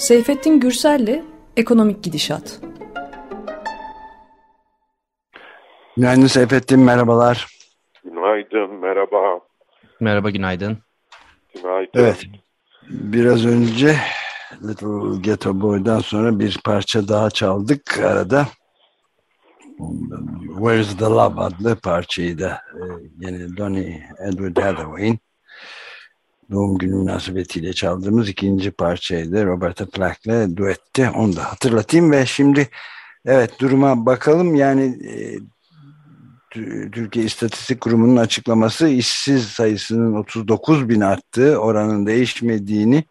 Seyfettin Gürsel'le Ekonomik Gidişat. Günaydın Seyfettin, merhabalar. Günaydın, merhaba. Merhaba, günaydın. Günaydın. Evet, biraz önce Little Ghetto Boy'dan sonra bir parça daha çaldık arada. Where's the Love adlı parçayı da e, yine Donny Edward Hathaway'in doğum günü münasebetiyle çaldığımız ikinci parçaydı. Roberta Flack'le duetti. Onu da hatırlatayım ve şimdi evet duruma bakalım. Yani e, Türkiye İstatistik Kurumu'nun açıklaması işsiz sayısının 39 bin arttığı, oranın değişmediğini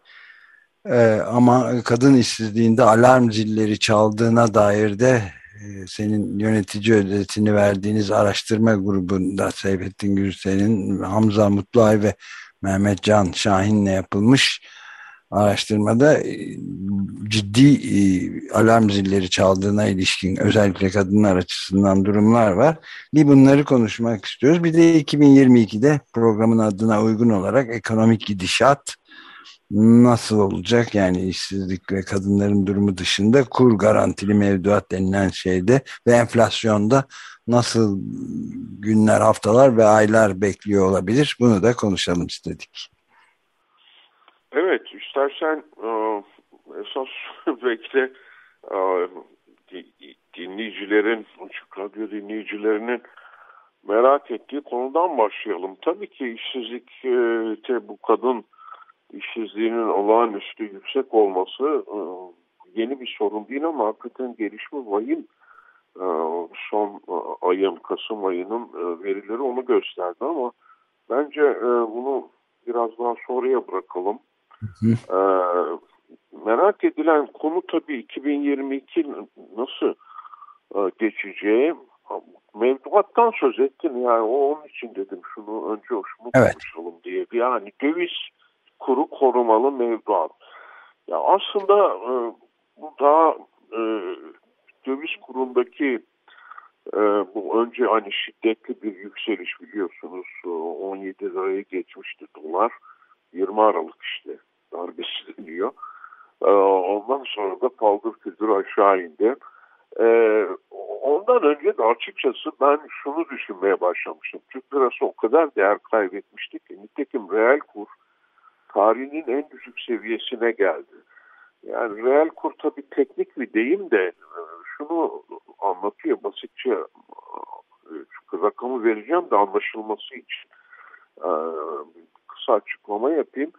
e, ama kadın işsizliğinde alarm zilleri çaldığına dair de e, senin yönetici ödetini verdiğiniz araştırma grubunda Seyfettin Gürsel'in Hamza Mutluay ve Mehmet Can Şahin'le yapılmış araştırmada e, ciddi e, alarm zilleri çaldığına ilişkin özellikle kadınlar açısından durumlar var. Bir bunları konuşmak istiyoruz. Bir de 2022'de programın adına uygun olarak ekonomik gidişat nasıl olacak? Yani işsizlik ve kadınların durumu dışında kur garantili mevduat denilen şeyde ve enflasyonda nasıl günler, haftalar ve aylar bekliyor olabilir? Bunu da konuşalım istedik. Evet, istersen e, esas belki de e, dinleyicilerin, Açık Radyo dinleyicilerinin merak ettiği konudan başlayalım. Tabii ki işsizlikte e, bu kadın işsizliğinin olağanüstü yüksek olması yeni bir sorun değil ama hakikaten gelişme vahim son ayın, Kasım ayının verileri onu gösterdi ama bence bunu biraz daha sonraya bırakalım. Ee, merak edilen konu tabii 2022 nasıl e, geçeceği. Mevduattan söz ettin yani o onun için dedim şunu önce şunu evet. konuşalım diye. Yani döviz kuru korumalı mevduat. Ya aslında e, bu daha e, döviz kurundaki e, bu önce hani şiddetli bir yükseliş biliyorsunuz 17 liraya geçmişti dolar 20 Aralık işte darbesi deniyor. E, ondan sonra da paldır küldür aşağı indi. E, ondan önce de açıkçası ben şunu düşünmeye başlamıştım. Türk lirası o kadar değer kaybetmişti ki nitekim reel kur tarihinin en düşük seviyesine geldi. Yani reel kur tabii teknik bir deyim de şunu anlatıyor basitçe şu rakamı vereceğim de anlaşılması için kısa açıklama yapayım.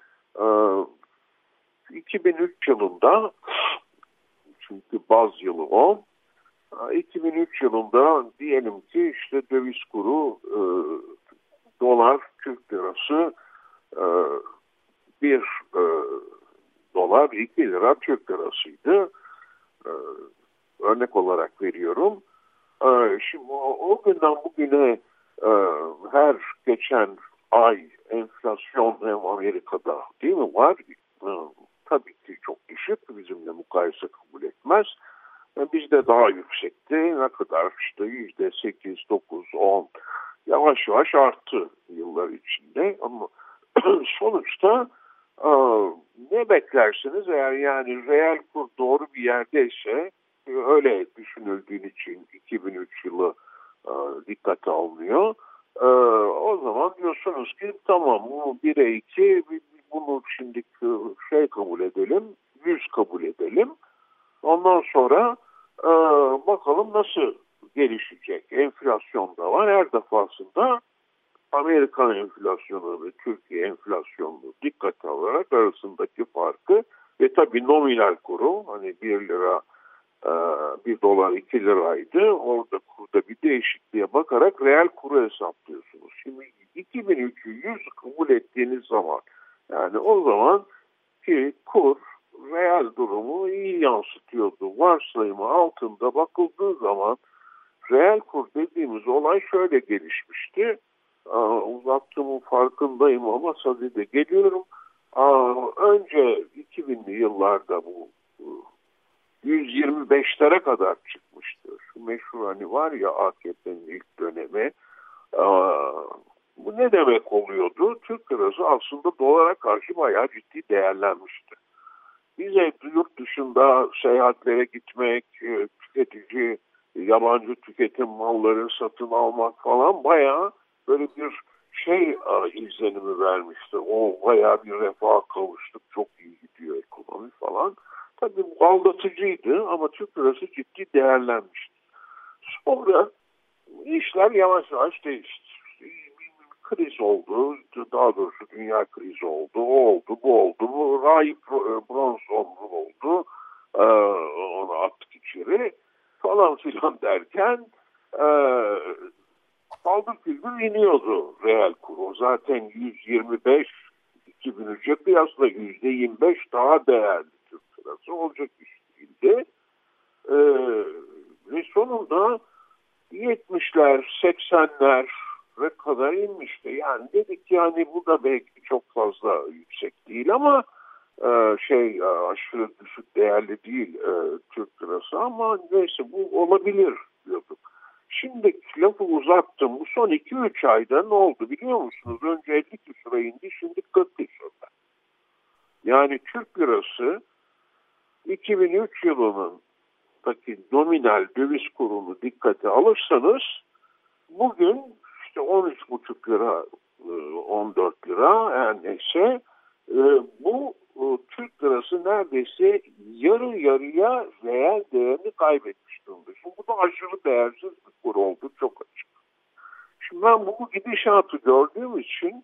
2003 yılında çünkü baz yılı o 2003 yılında diyelim ki işte döviz kuru e, dolar Türk lirası e, bir e, dolar 2 lira Türk lirasıydı. E, örnek olarak veriyorum. E, şimdi o, günden bugüne e, her geçen ay enflasyon hem Amerika'da değil mi var? E, tabii ki çok düşük bizimle mukayese kabul etmez. E, bizde daha yüksekti. Ne kadar işte yüzde sekiz, dokuz, on yavaş yavaş arttı yıllar içinde ama sonuçta ne beklersiniz eğer yani reel kur doğru bir yerdeyse öyle düşünüldüğün için 2003 yılı e, dikkate alınıyor. E, o zaman diyorsunuz ki tamam bu 1'e 2 bunu şimdi şey kabul edelim, 100 kabul edelim. Ondan sonra e, bakalım nasıl gelişecek. Enflasyon da var. Her defasında Amerikan enflasyonu ve Türkiye enflasyonunu dikkate alarak arasındaki farkı ve tabii nominal kuru hani 1 lira 1 e, dolar 2 liraydı. Orada kurda bir değişikliğe bakarak reel kuru hesaplıyorsunuz. Şimdi 2300 kabul ettiğiniz zaman yani o zaman ki kur real durumu iyi yansıtıyordu. Varsayımı altında bakıldığı zaman reel kur dediğimiz olay şöyle gelişmişti. Aa, uzattığımın farkındayım ama sadede geliyorum. Aa, önce 2000'li yıllarda bu 125'lere kadar çıkmıştı. Şu meşhur hani var ya AKP'nin ilk dönemi. Aa, bu ne demek oluyordu? Türk lirası aslında dolara karşı bayağı ciddi değerlenmişti. bize yurt dışında seyahatlere gitmek, e, tüketici, yabancı tüketim malları satın almak falan bayağı böyle bir şey e, izlenimi vermişti. O bayağı bir refah kavuştuk, çok iyi gidiyor ekonomi falan. Tabii aldatıcıydı ama Türk lirası ciddi değerlenmişti. Sonra işler yavaş yavaş değişti. Kriz oldu, daha doğrusu dünya krizi oldu, o oldu, bu oldu, bu Ray Bronson oldu, ee, onu attık içeri falan filan derken e, paldır küldür iniyordu reel kur. O zaten 125 2003'e kıyasla %25 daha değerli Lirası olacak iş değildi. Ee, ve sonunda 70'ler, 80'ler ve kadar inmişti. Yani dedik yani bu da belki çok fazla yüksek değil ama e, şey e, aşırı düşük değerli değil e, Türk lirası ama neyse bu olabilir diyorduk. Şimdi lafı uzattım. Bu son 2-3 ayda ne oldu biliyor musunuz? Önce 50 küsura indi şimdi 40 küsurda. Yani Türk lirası 2003 yılının nominal döviz kurunu dikkate alırsanız bugün işte 13,5 lira 14 e, lira her neyse e, bu e, Türk lirası neredeyse yarı yarıya reel değerini kaybetmiş durumda. Şimdi bu da aşırı değersiz bir kur oldu çok açık. Şimdi ben bu gidişatı gördüğüm için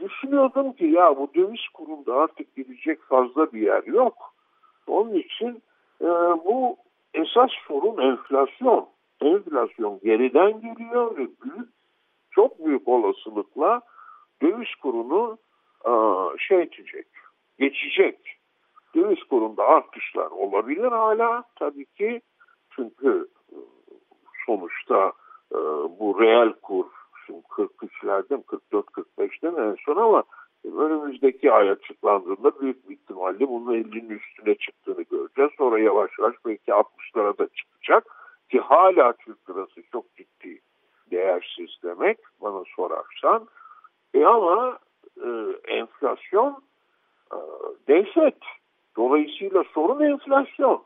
düşünüyordum ki ya bu döviz kurunda artık gidecek fazla bir yer yok. Onun için e, bu esas sorun enflasyon. Enflasyon geriden geliyor ve büyük, çok büyük olasılıkla döviz kurunu e, şey edecek, geçecek. Döviz kurunda artışlar olabilir hala tabii ki çünkü e, sonuçta e, bu reel kur şimdi 43'lerden 44-45'ten en son ama önümüzdeki ay açıklandığında büyük bir ihtimalle bunun 50'nin üstüne çıktığını göreceğiz. Sonra yavaş yavaş belki 60'lara da çıkacak ki hala Türk lirası çok ciddi değersiz demek bana sorarsan. E ama e, enflasyon e, dehşet. Dolayısıyla sorun enflasyon.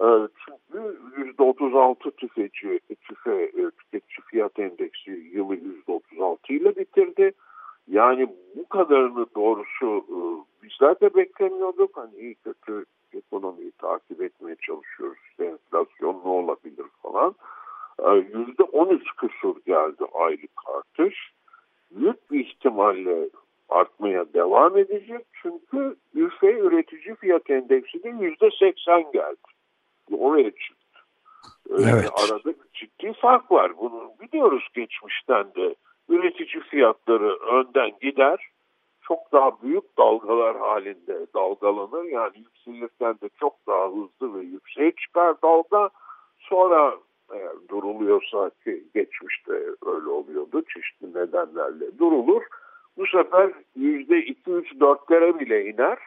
E, çünkü %36 tüketici, tüfe, e, tüketici fiyat endeksi yılı %36 ile bitirdi. Yani bu kadarını doğrusu e, bizler de beklemiyorduk. Hani iyi kötü ekonomiyi takip etmeye çalışıyoruz. İşte enflasyon ne olabilir falan. Yüzde 13 küsur geldi aylık artış. Büyük bir ihtimalle artmaya devam edecek. Çünkü ülke üretici fiyat endeksi de yüzde seksen geldi. Oraya çıktı. Evet. Arada ciddi fark var. Bunu biliyoruz geçmişten de. Üretici fiyatları önden gider. Çok daha büyük dalgalar halinde dalgalanır. Yani yükselirken de çok daha hızlı ve yükseğe çıkar dalga. Sonra eğer duruluyorsa ki geçmişte öyle oluyordu çeşitli nedenlerle durulur bu sefer yüzde iki üç dörtlere bile iner.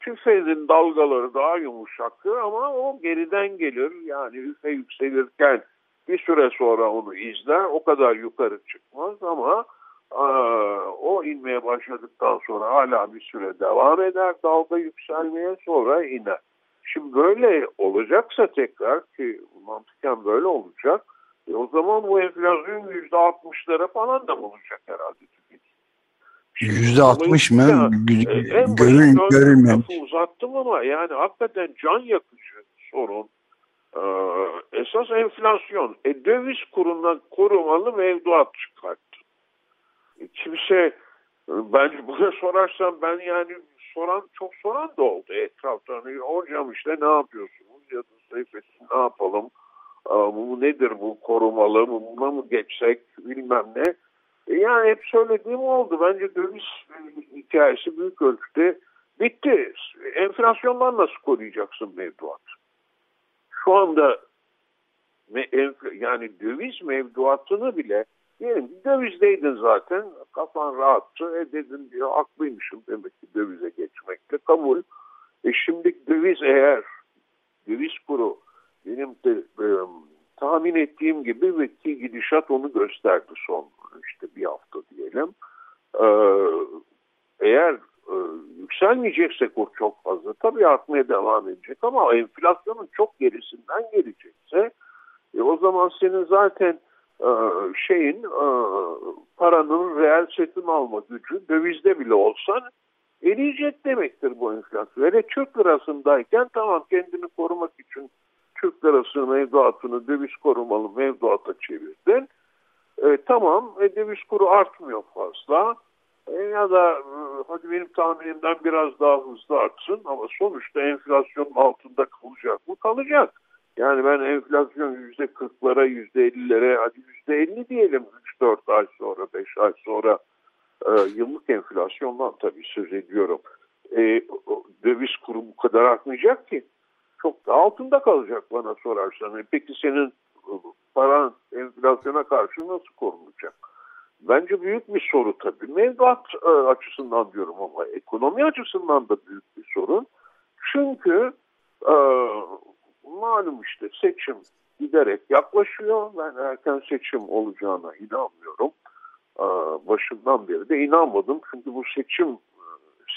Tüfeğin dalgaları daha yumuşaktır ama o geriden gelir. Yani üfe yükselirken bir süre sonra onu izler. O kadar yukarı çıkmaz ama o inmeye başladıktan sonra hala bir süre devam eder. Dalga yükselmeye sonra iner. Şimdi böyle olacaksa tekrar ki mantıken böyle olacak. E o zaman bu enflasyon yüzde altmışlara falan da bulacak herhalde Yüzde altmış mı? E, Görün, görülmüyor. Uzattım ama yani hakikaten can yakıcı sorun. Ee, esas enflasyon. E, döviz kurundan korumalı mevduat çıkarttı. E, kimse ben buna sorarsam ben yani soran çok soran da oldu etraftan. Hani, hocam işte ne yapıyorsunuz ya da Seyfettin ne yapalım? bu nedir bu korumalı? Buna mı geçsek bilmem ne. E, yani hep söylediğim oldu. Bence döviz hikayesi büyük ölçüde bitti. Enflasyondan nasıl koruyacaksın mevduat? Şu anda yani döviz mevduatını bile diyelim dövizdeydin zaten kafan rahattı e dedin diyor haklıymışım demek ki dövize geçmekte kabul. E şimdi döviz eğer döviz kuru benim de e, tahmin ettiğim gibi ve ki gidişat onu gösterdi son işte bir hafta diyelim. Ee, eğer e, yükselmeyecekse kur çok fazla tabii artmaya devam edecek ama enflasyonun çok gerisinden gelecekse e, o zaman senin zaten e, şeyin e, paranın reel satın alma gücü dövizde bile olsan eriyecek demektir bu enflasyon. Hele Türk lirasındayken tamam kendini korumak için Türk lirası mevduatını döviz korumalı mevduata çevirdin. E, tamam e, döviz kuru artmıyor fazla. E, ya da e, hadi benim tahminimden biraz daha hızlı artsın ama sonuçta enflasyonun altında kalacak mı? Kalacak. Yani ben enflasyon yüzde kırklara, yüzde ellilere, hadi yüzde elli diyelim 3-4 ay sonra, 5 ay sonra e, yıllık enflasyondan tabii söz ediyorum. E, döviz kuru bu kadar artmayacak ki. Çok da altında kalacak bana sorarsan. E, peki senin e, paran enflasyona karşı nasıl korunacak? Bence büyük bir soru tabii. Mevduat e, açısından diyorum ama ekonomi açısından da büyük bir sorun. Çünkü e, malum işte seçim giderek yaklaşıyor. Ben erken seçim olacağına inanmıyorum. Başından beri de inanmadım. Çünkü bu seçim e,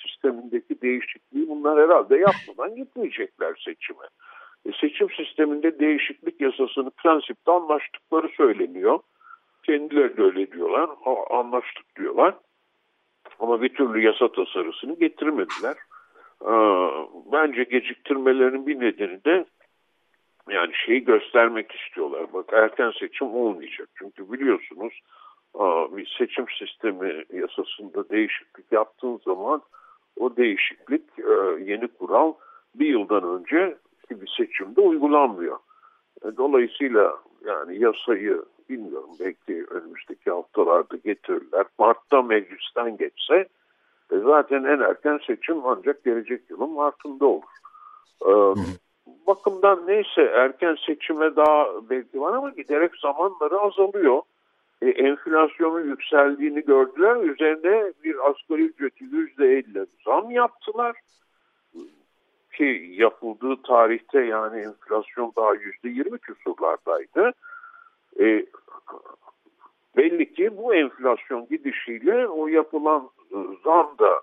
sistemindeki değişikliği bunlar herhalde yapmadan gitmeyecekler seçime. E, seçim sisteminde değişiklik yasasını prensipte anlaştıkları söyleniyor. Kendileri de öyle diyorlar. Anlaştık diyorlar. Ama bir türlü yasa tasarısını getirmediler. Bence geciktirmelerinin bir nedeni de yani şeyi göstermek istiyorlar. Bak erken seçim olmayacak. Çünkü biliyorsunuz bir seçim sistemi yasasında değişiklik yaptığın zaman o değişiklik yeni kural bir yıldan önce bir seçimde uygulanmıyor. Dolayısıyla yani yasayı bilmiyorum belki önümüzdeki haftalarda getirirler. Mart'ta meclisten geçse e, zaten en erken seçim ancak gelecek yılın Mart'ında olur. Bakımdan neyse erken seçime daha belki var ama giderek zamanları azalıyor. E, enflasyonun yükseldiğini gördüler. Üzerinde bir asgari ücreti yüzde elli zam yaptılar. Ki yapıldığı tarihte yani enflasyon daha yüzde yirmi küsurlardaydı. E, belli ki bu enflasyon gidişiyle o yapılan e, zam da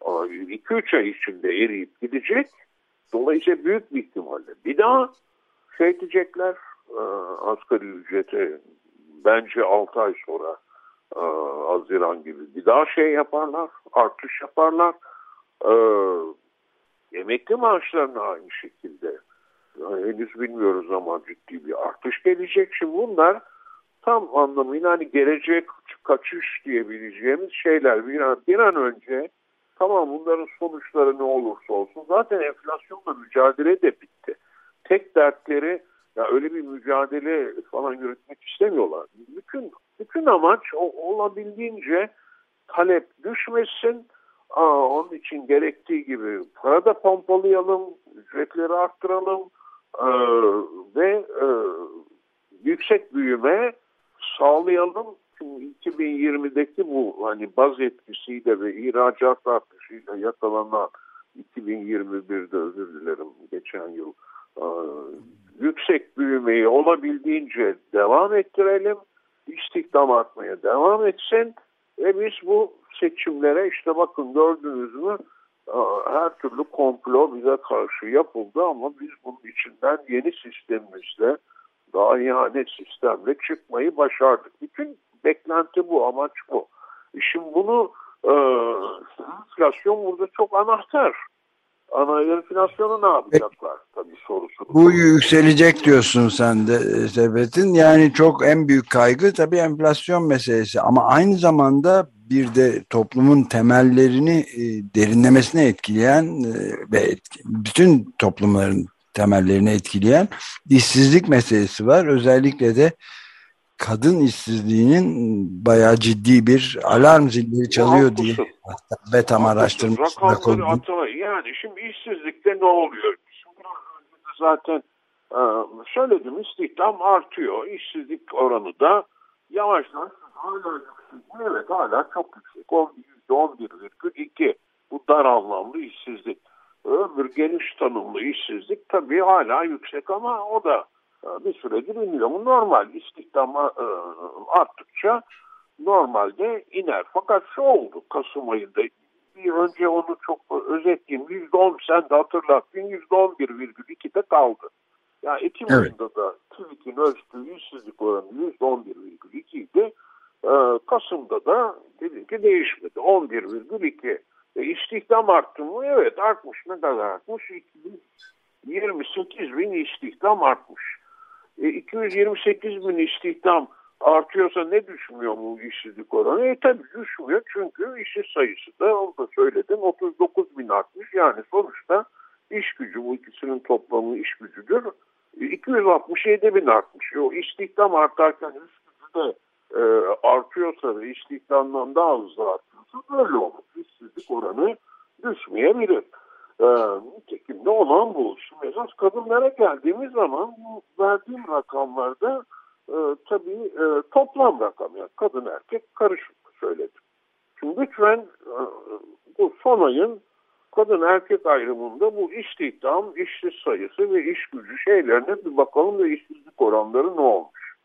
2-3 ay içinde eriyip gidecek. Dolayısıyla büyük bir ihtimalle bir daha şey diyecekler e, asgari ücrete bence 6 ay sonra e, Haziran gibi bir daha şey yaparlar, artış yaparlar. E, emekli maaşlarına aynı şekilde henüz bilmiyoruz ama ciddi bir artış gelecek. Şimdi bunlar tam anlamıyla hani gelecek kaçış diyebileceğimiz şeyler bir an, bir an önce tamam bunların sonuçları ne olursa olsun zaten enflasyonla mücadele de bitti. Tek dertleri ya öyle bir mücadele falan yürütmek istemiyorlar. Bütün bütün amaç o, olabildiğince talep düşmesin. Aa, onun için gerektiği gibi para da pompalayalım, ücretleri arttıralım, ee, ve e, yüksek büyüme sağlayalım. Şimdi 2020'deki bu hani baz etkisiyle ve ihracat artışıyla yakalanan 2021'de özür dilerim geçen yıl e, yüksek büyümeyi olabildiğince devam ettirelim. İstihdam artmaya devam etsin ve biz bu seçimlere işte bakın gördünüz mü her türlü komplo bize karşı yapıldı ama biz bunun içinden yeni sistemimizle daha ihanet sistemle çıkmayı başardık. Bütün beklenti bu, amaç bu. E şimdi bunu e, enflasyon burada çok anahtar. Ana enflasyonu ne yapacaklar tabii sorusu. Bu yükselecek diyorsun sen de e, Sebet'in. Yani çok en büyük kaygı tabii enflasyon meselesi. Ama aynı zamanda bir de toplumun temellerini e, derinlemesine etkileyen e, ve bütün toplumların temellerini etkileyen işsizlik meselesi var. Özellikle de kadın işsizliğinin bayağı ciddi bir alarm zilleri çalıyor Haklısın. diye ve tam araştırmasında kondu. Yani şimdi işsizlikte ne oluyor? Şimdi zaten e, söyledim istihdam artıyor. İşsizlik oranı da yavaştan hala Evet hala çok yüksek. %11,2 bu dar anlamlı işsizlik. Öbür geniş tanımlı işsizlik tabii hala yüksek ama o da bir süredir iniyor. Bu normal istihdam e, arttıkça normalde iner. Fakat şu oldu Kasım ayında bir önce onu çok özetleyeyim. %10 sen de hatırlattın %11,2'de kaldı. Yani Ekim evet. ayında da TÜİK'in ölçtüğü işsizlik oranı %11,2 idi. Ee, Kasım'da da dedi ki değişmedi. 11,2. E, istihdam arttı mı? Evet artmış. Ne kadar artmış? 28 bin istihdam artmış. E, 228 bin istihdam artıyorsa ne düşmüyor bu işsizlik oranı? E tabii düşmüyor çünkü işsiz sayısı da onu da söyledim 39 bin artmış. Yani sonuçta iş gücü bu ikisinin toplamı iş gücüdür. 267 e, bin artmış. O istihdam artarken iş gücü de e, artıyorsa ve istihdamdan daha hızlı artıyorsa böyle olur. İşsizlik oranı düşmeyebilir. E, nitekim ne olan bu. Şimdi esas kadınlara geldiğimiz zaman bu verdiğim rakamlarda e, tabii e, toplam rakam. Yani kadın erkek karışık söyledim. Şimdi lütfen e, bu son ayın kadın erkek ayrımında bu istihdam, işsiz sayısı ve iş gücü şeylerine bir bakalım ve işsizlik oranları ne olmuş.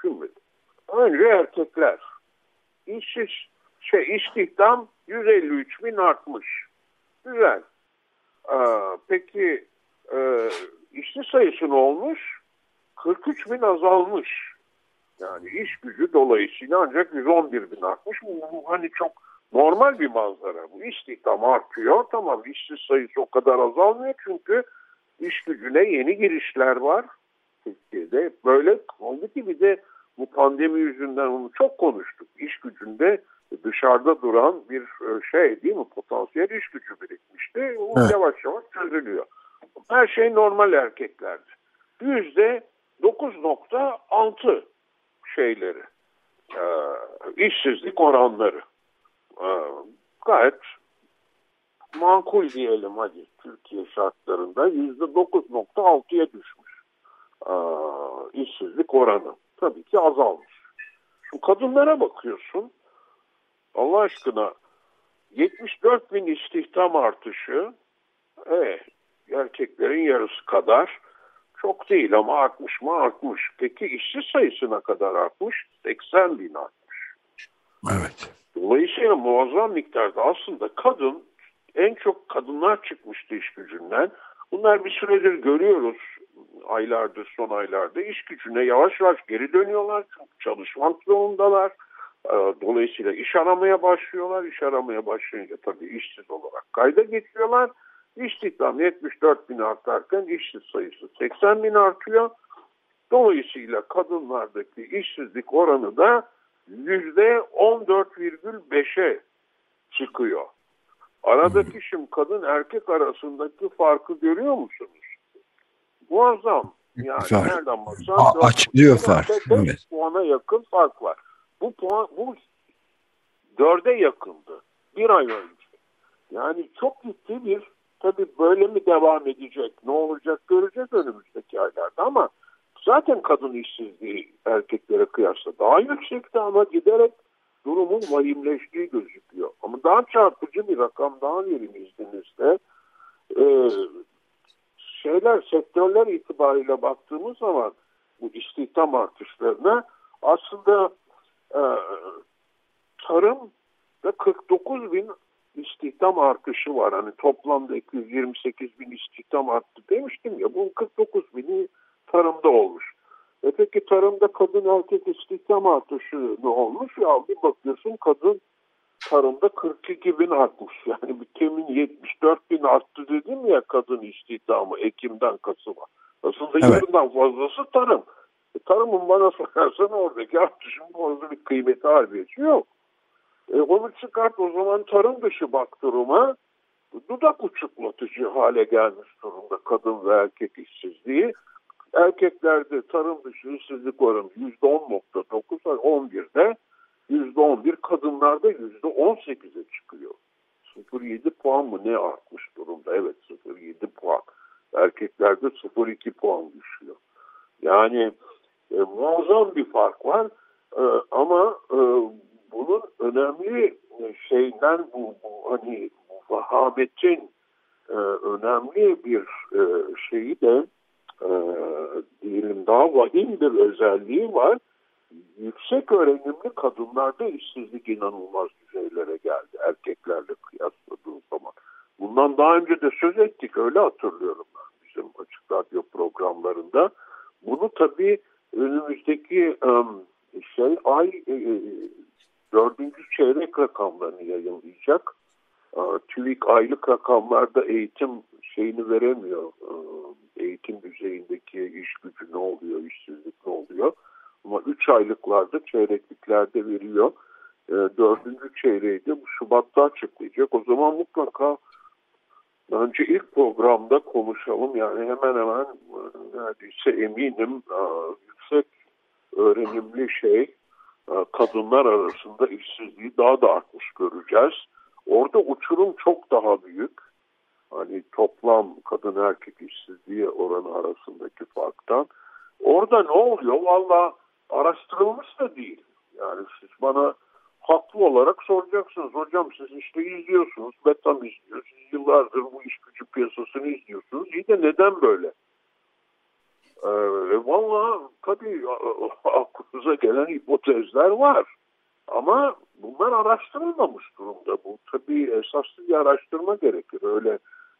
Şimdi önce erkekler. İşsiz şey istihdam 153 bin artmış. Güzel. Ee, peki e, işsiz sayısı ne olmuş? 43 bin azalmış. Yani iş gücü dolayısıyla ancak 111 bin artmış. Bu, bu hani çok normal bir manzara. Bu istihdam artıyor. Tamam işsiz sayısı o kadar azalmıyor çünkü iş gücüne yeni girişler var. Türkiye'de böyle oldu ki bir de bu pandemi yüzünden onu çok konuştuk. İş gücünde dışarıda duran bir e, şey değil mi potansiyel iş gücü birikmişti. O evet. yavaş yavaş çözülüyor. Her şey normal erkeklerde. Yüzde 9.6 şeyleri e, işsizlik oranları e, gayet makul diyelim hadi Türkiye şartlarında yüzde 9.6'ya düşmüş e, işsizlik oranı tabii ki azalmış. Şu kadınlara bakıyorsun Allah aşkına 74 bin istihdam artışı e, erkeklerin yarısı kadar çok değil ama artmış mı artmış. Peki işsiz sayısına kadar artmış? 80 bin artmış. Evet. Dolayısıyla muazzam miktarda aslında kadın en çok kadınlar çıkmıştı iş gücünden. Bunlar bir süredir görüyoruz aylardır son aylarda iş gücüne yavaş yavaş geri dönüyorlar. Çünkü çalışmak zorundalar. Ee, dolayısıyla iş aramaya başlıyorlar. İş aramaya başlayınca tabii işsiz olarak kayda geçiyorlar. İstihdam 74 bin artarken işsiz sayısı 80 bin artıyor. Dolayısıyla kadınlardaki işsizlik oranı da %14,5'e çıkıyor. Aradaki şimdi kadın erkek arasındaki farkı görüyor musunuz? Muazzam. Yani Güzel. nereden baksan açıklıyor fark. Evet. puana yakın fark var. Bu puan bu dörde yakındı. Bir ay önce. Yani çok ciddi bir tabii böyle mi devam edecek? Ne olacak göreceğiz önümüzdeki aylarda ama zaten kadın işsizliği erkeklere kıyasla daha yüksekti ama giderek durumun vahimleştiği gözüküyor. Ama daha çarpıcı bir rakam daha vereyim izninizle. Ee, şeyler sektörler itibariyle baktığımız zaman bu istihdam artışlarına aslında e, tarımda 49 bin istihdam artışı var. Hani toplamda 228 bin istihdam arttı demiştim ya. Bunun 49 bini tarımda olmuş. E peki tarımda kadın erkek istihdam artışı ne olmuş? Ya bir bakıyorsun kadın tarımda 42 bin artmış. Yani bir temin 74 bin arttı dedim ya kadın istihdamı Ekim'den Kasım'a. Aslında evet. yarından fazlası tarım. Tarımın bana sorarsan oradaki artışın fazla bir kıymeti harbiyesi yok. E, onu çıkart o zaman tarım dışı bak duruma dudak uçuklatıcı hale gelmiş durumda kadın ve erkek işsizliği. Erkeklerde tarım dışı işsizlik oranı %10.9 11'de %11 kadınlarda %18'e çıkıyor. 0.7 puan mı ne artmış durumda? Evet 0.7 puan. Erkeklerde 0.2 puan düşüyor. Yani e, muazzam bir fark var. E, ama e, bunun önemli şeyden bu, bu hani vahabetin e, önemli bir e, şeyi de e, diyelim daha vahim bir özelliği var. yüksek öğrenimli kadınlarda işsizlik inanılmaz düzeylere geldi erkeklerle kıyasladığım zaman. Bundan daha önce de söz ettik öyle hatırlıyorum ben bizim açık radyo programlarında. Bunu tabii önümüzdeki şey ay e, e, dördüncü çeyrek rakamlarını yayınlayacak. TÜİK aylık rakamlarda eğitim şeyini veremiyor. Eğitim düzeyindeki iş gücü ne oluyor, işsizlik ne oluyor. Ama 3 aylıklarda, çeyrekliklerde veriyor. Dördüncü çeyreği de bu Şubat'ta açıklayacak. O zaman mutlaka Bence ilk programda konuşalım yani hemen hemen neredeyse eminim yüksek öğrenimli şey kadınlar arasında işsizliği daha da artmış göreceğiz. Orada uçurum çok daha büyük. Hani toplam kadın erkek işsizliği oranı arasındaki farktan. Orada ne oluyor? Valla araştırılmış da değil. Yani siz bana haklı olarak soracaksınız. Hocam siz işte izliyorsunuz, Betam izliyor. Yıllardır bu iş gücü piyasasını izliyorsunuz. İyi de neden böyle? Ee, Valla tabii aklınıza gelen hipotezler var. Ama bunlar araştırılmamış durumda. Bu tabii esaslı bir araştırma gerekir. Öyle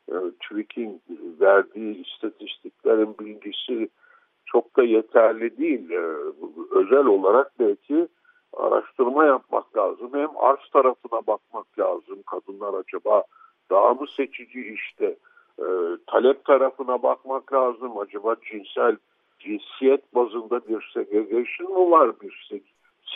e, TÜİK'in verdiği istatistiklerin bilgisi çok da yeterli değil. E, özel olarak belki araştırma yapmak lazım. Hem arz tarafına bakmak lazım. Kadınlar acaba daha mı seçici işte? E, talep tarafına bakmak lazım. Acaba cinsel cinsiyet bazında bir segregation mu var? Bir se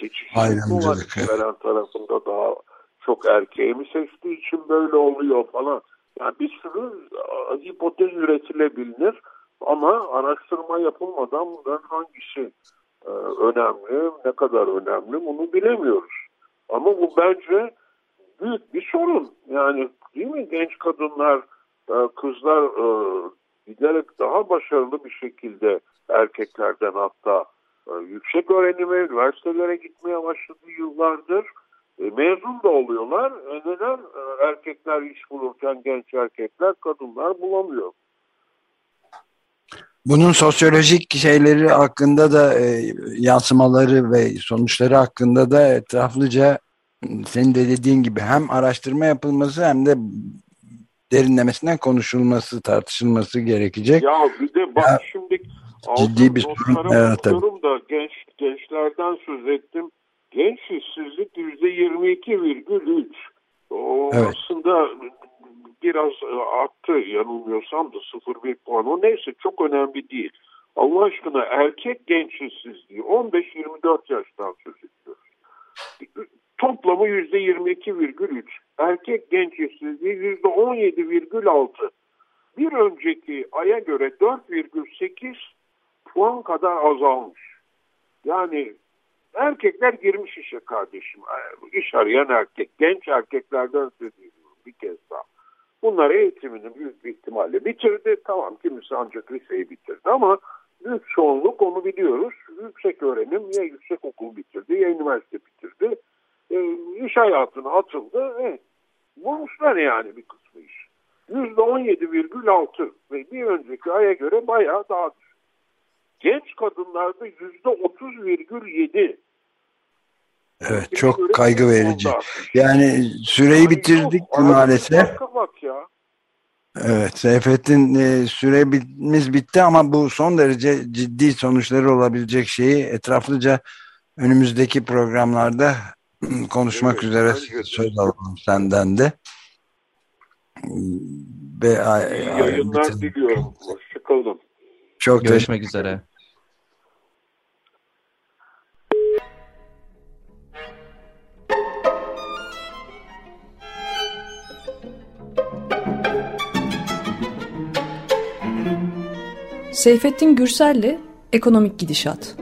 seçicilik mi var? Veren tarafında daha çok erkeği mi seçtiği için böyle oluyor falan. Yani bir sürü e, hipotez üretilebilir ama araştırma yapılmadan bunların hangisi e, önemli, ne kadar önemli bunu bilemiyoruz. Ama bu bence büyük bir sorun. Yani değil mi genç kadınlar, kızlar e, giderek daha başarılı bir şekilde erkeklerden hatta yüksek öğrenime, üniversitelere gitmeye başladığı yıllardır. mezun da oluyorlar. neden erkekler iş bulurken genç erkekler, kadınlar bulamıyor? Bunun sosyolojik şeyleri hakkında da e, yansımaları ve sonuçları hakkında da etraflıca senin de dediğin gibi hem araştırma yapılması hem de derinlemesinden konuşulması, tartışılması gerekecek. Ya bir de bak ya, şimdi ciddi bir sorun. Evet, tabii. da genç gençlerden söz ettim. Genç işsizlik yüzde 22,3. O evet. aslında biraz e, arttı yanılmıyorsam da 0,1 puan. O neyse çok önemli değil. Allah aşkına erkek genç işsizliği 15-24 yaştan söz ediyoruz. Toplamı %22,3. Erkek genç işsizliği %17,6. Bir önceki aya göre 4,8 puan kadar azalmış. Yani erkekler girmiş işe kardeşim. İş arayan erkek, genç erkeklerden söz ediyorum bir kez daha. Bunlar eğitimini büyük bir ihtimalle bitirdi. Tamam kimisi ancak liseyi bitirdi ama büyük çoğunluk onu biliyoruz. Yüksek öğrenim ya yüksek okul bitirdi ya üniversite bitirdi. E, iş hayatına atıldı. E, bulmuşlar yani bir kısmı iş. %17,6 ve bir önceki aya göre bayağı daha düşük. Genç kadınlarda %30,7 Evet çok kaygı verici. Yani süreyi bitirdik maalesef. Bak ya. Evet Seyfettin e, süremiz bitti ama bu son derece ciddi sonuçları olabilecek şeyi etraflıca önümüzdeki programlarda konuşmak evet, üzere söz alalım senden de. Ve, yayınlar diliyorum. Hoşçakalın. Çok Görüşmek üzere. Seyfettin Gürsel'le Ekonomik Gidişat.